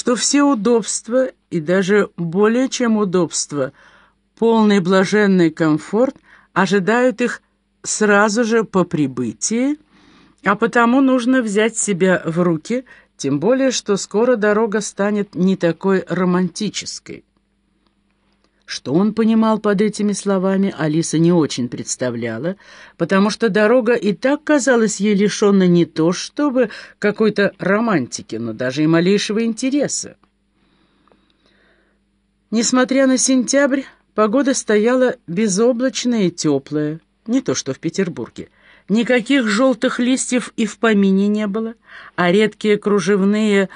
что все удобства, и даже более чем удобства, полный блаженный комфорт ожидают их сразу же по прибытии, а потому нужно взять себя в руки, тем более, что скоро дорога станет не такой романтической. Что он понимал под этими словами, Алиса не очень представляла, потому что дорога и так казалась ей лишенной не то чтобы какой-то романтики, но даже и малейшего интереса. Несмотря на сентябрь, погода стояла безоблачная и теплая, не то что в Петербурге. Никаких желтых листьев и в помине не было, а редкие кружевные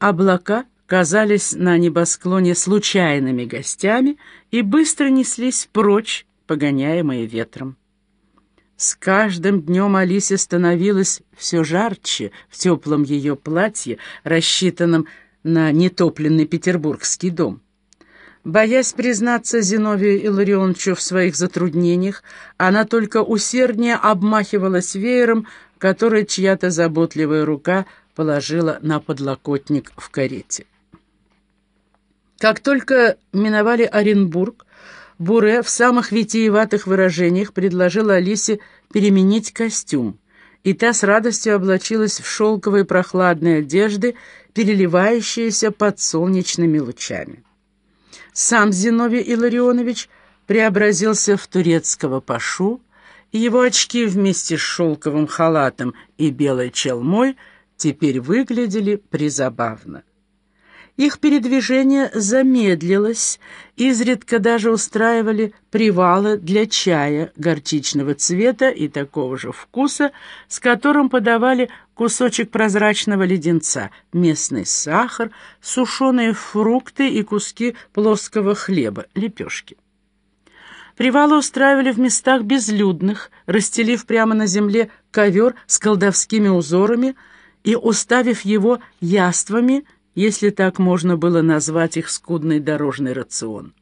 облака — казались на небосклоне случайными гостями и быстро неслись прочь, погоняемые ветром. С каждым днем Алисе становилось все жарче в теплом ее платье, рассчитанном на нетопленный петербургский дом. Боясь признаться Зиновию Илларионовичу в своих затруднениях, она только усерднее обмахивалась веером, который чья-то заботливая рука положила на подлокотник в карете. Как только миновали Оренбург, Буре в самых витиеватых выражениях предложил Алисе переменить костюм, и та с радостью облачилась в шелковые прохладные одежды, переливающиеся под солнечными лучами. Сам Зиновий Илларионович преобразился в турецкого пашу, и его очки вместе с шелковым халатом и белой челмой теперь выглядели призабавно. Их передвижение замедлилось, изредка даже устраивали привалы для чая горчичного цвета и такого же вкуса, с которым подавали кусочек прозрачного леденца, местный сахар, сушеные фрукты и куски плоского хлеба, лепешки. Привалы устраивали в местах безлюдных, расстелив прямо на земле ковер с колдовскими узорами и уставив его яствами – если так можно было назвать их скудный дорожный рацион.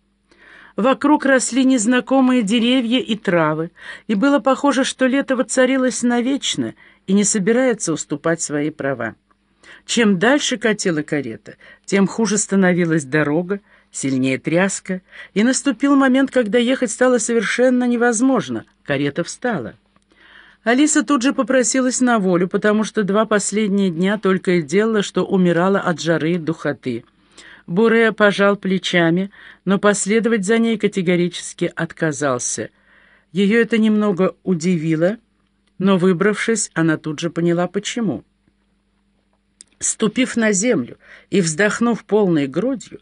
Вокруг росли незнакомые деревья и травы, и было похоже, что лето воцарилось навечно и не собирается уступать свои права. Чем дальше катила карета, тем хуже становилась дорога, сильнее тряска, и наступил момент, когда ехать стало совершенно невозможно. Карета встала. Алиса тут же попросилась на волю, потому что два последние дня только и делала, что умирала от жары и духоты. Буре пожал плечами, но последовать за ней категорически отказался. Ее это немного удивило, но, выбравшись, она тут же поняла, почему. Ступив на землю и вздохнув полной грудью,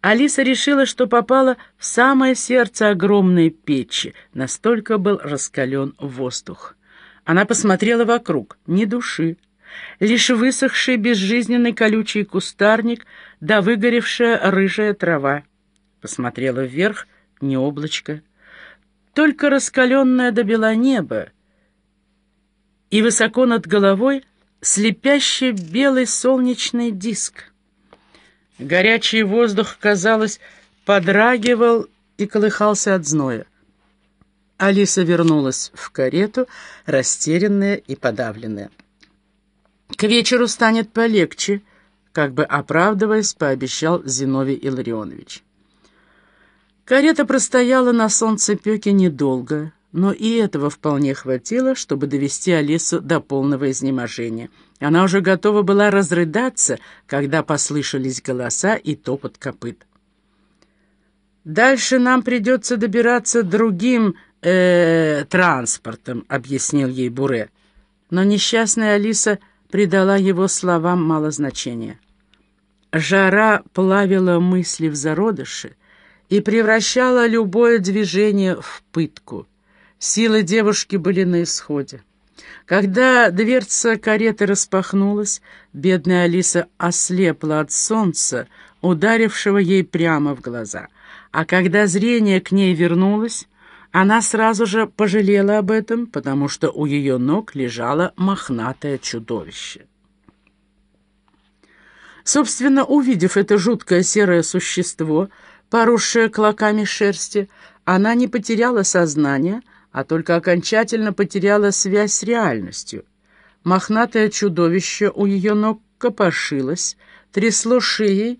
Алиса решила, что попала в самое сердце огромной печи, настолько был раскален воздух. Она посмотрела вокруг, ни души. Лишь высохший безжизненный колючий кустарник да выгоревшая рыжая трава. Посмотрела вверх, не облачко. Только раскаленное до бела небо. И высоко над головой слепящий белый солнечный диск. Горячий воздух, казалось, подрагивал и колыхался от зноя. Алиса вернулась в карету, растерянная и подавленная. «К вечеру станет полегче», — как бы оправдываясь, пообещал Зиновий Илларионович. Карета простояла на солнцепеке недолго, но и этого вполне хватило, чтобы довести Алису до полного изнеможения. Она уже готова была разрыдаться, когда послышались голоса и топот копыт. «Дальше нам придется добираться другим э, транспортом», — объяснил ей Буре. Но несчастная Алиса придала его словам мало значения. Жара плавила мысли в зародыши и превращала любое движение в пытку. Силы девушки были на исходе. Когда дверца кареты распахнулась, бедная Алиса ослепла от солнца, ударившего ей прямо в глаза. А когда зрение к ней вернулось, она сразу же пожалела об этом, потому что у ее ног лежало мохнатое чудовище. Собственно, увидев это жуткое серое существо, поросшее клоками шерсти, она не потеряла сознание, а только окончательно потеряла связь с реальностью. Мохнатое чудовище у ее ног копошилось, трясло шеей,